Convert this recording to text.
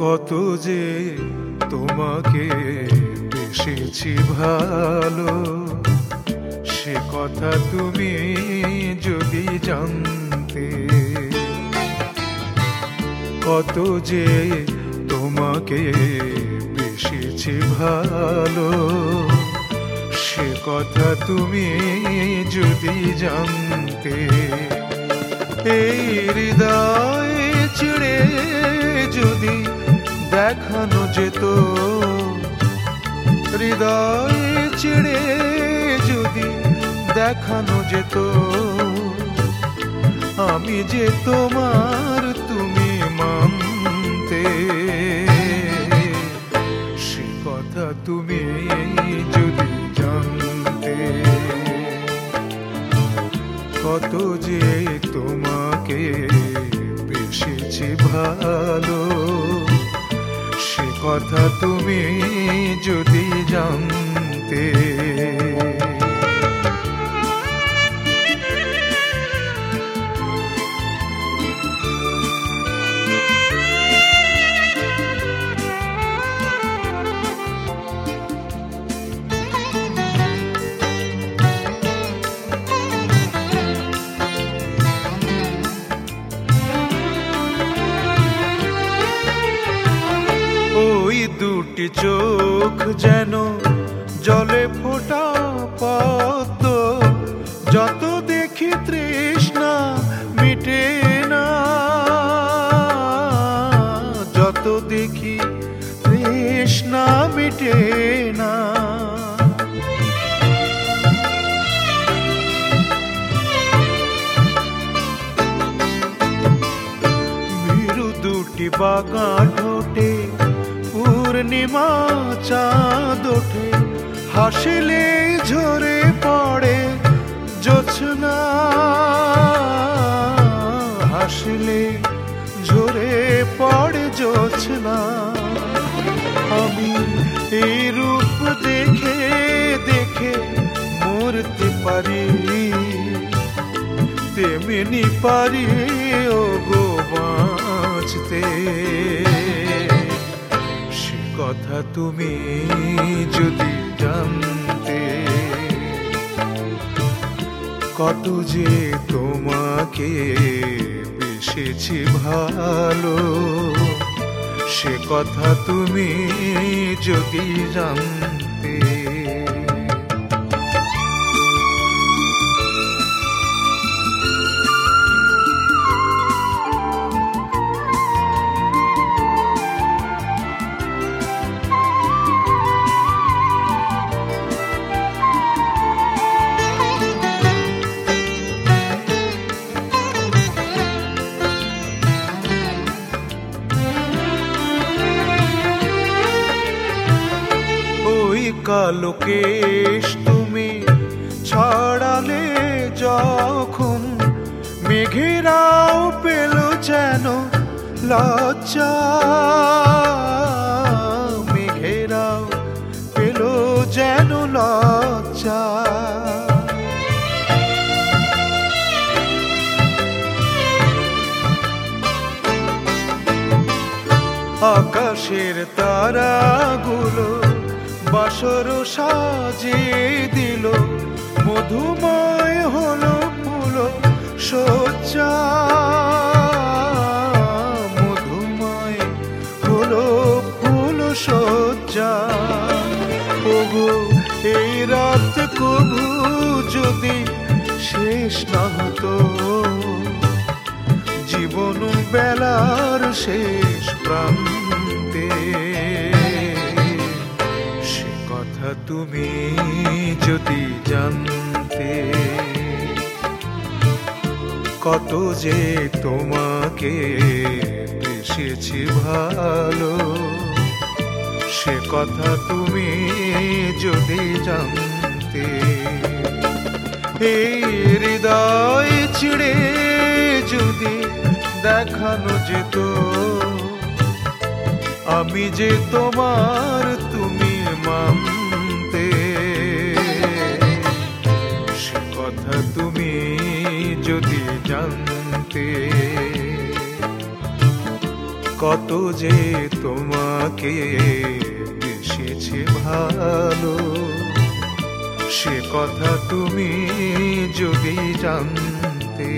কত যে তোমাকে বেসেছি ভালো, সে কথা তুমি যদি জানতে, কত যে তোমাকে বেসেছি ভালো, সে কথা তুমি যদি জানতে, এই হৃদয় চিড়ে দেখানো যেত। হৃদয় চিড়ে যদি দেখানো যেত, আমি যে তোমার তুমি মানতে। সে কথা তুমি যদি জানতে, কত যে তোমাকে বেসেছি ভালো। কথা তুমি যদি জানতে চোখ যেন জলে ফোটা পদ্ম। যত দেখি তৃষ্ণা মিটে না। যত দেখি তৃষ্ণা মিটে না। ঠোঁটে পূর্ণিমা চাঁদ ওঠে, হাসিলে ঝরে পড়ে জোছনা হাসিলে ঝরে পড়ে জোছনা আমি এই রূপ দেখে দেখে মরতে পারি। তেমনি পারি ও গো কথা তুমি যদি জানতে কত যে তোমাকে বেসেছি ভালো সে কথা তুমি যদি জানতে ওই কালো কেশ তুমি ছড়ালে যখন মেঘেরাও পেল যেন লজ্জা। মেঘেরাও পেল যেন লজ্জা। আকাশের তারাগুলো বাসর সাজিয়ে দিল, মধুময় হলো ফুল সজ্জা মধুময় হলো ফুল সজ্জা ওগো, এই রাত কবু যদি শেষ না হতো, জীবন বেলার শেষ প্রান্তে তুমি যদি জানতে কত যে তোমাকে বেসেছি ভালো, সে কথা তুমি যদি জানতে এই হৃদয় ছিড়ে যদি দেখানো যেত, আমি যে তোমার তুমি মানতে তুমি যদি জানতে কত যে তোমাকে বেসেছে ভালো সে কথা তুমি যদি জানতে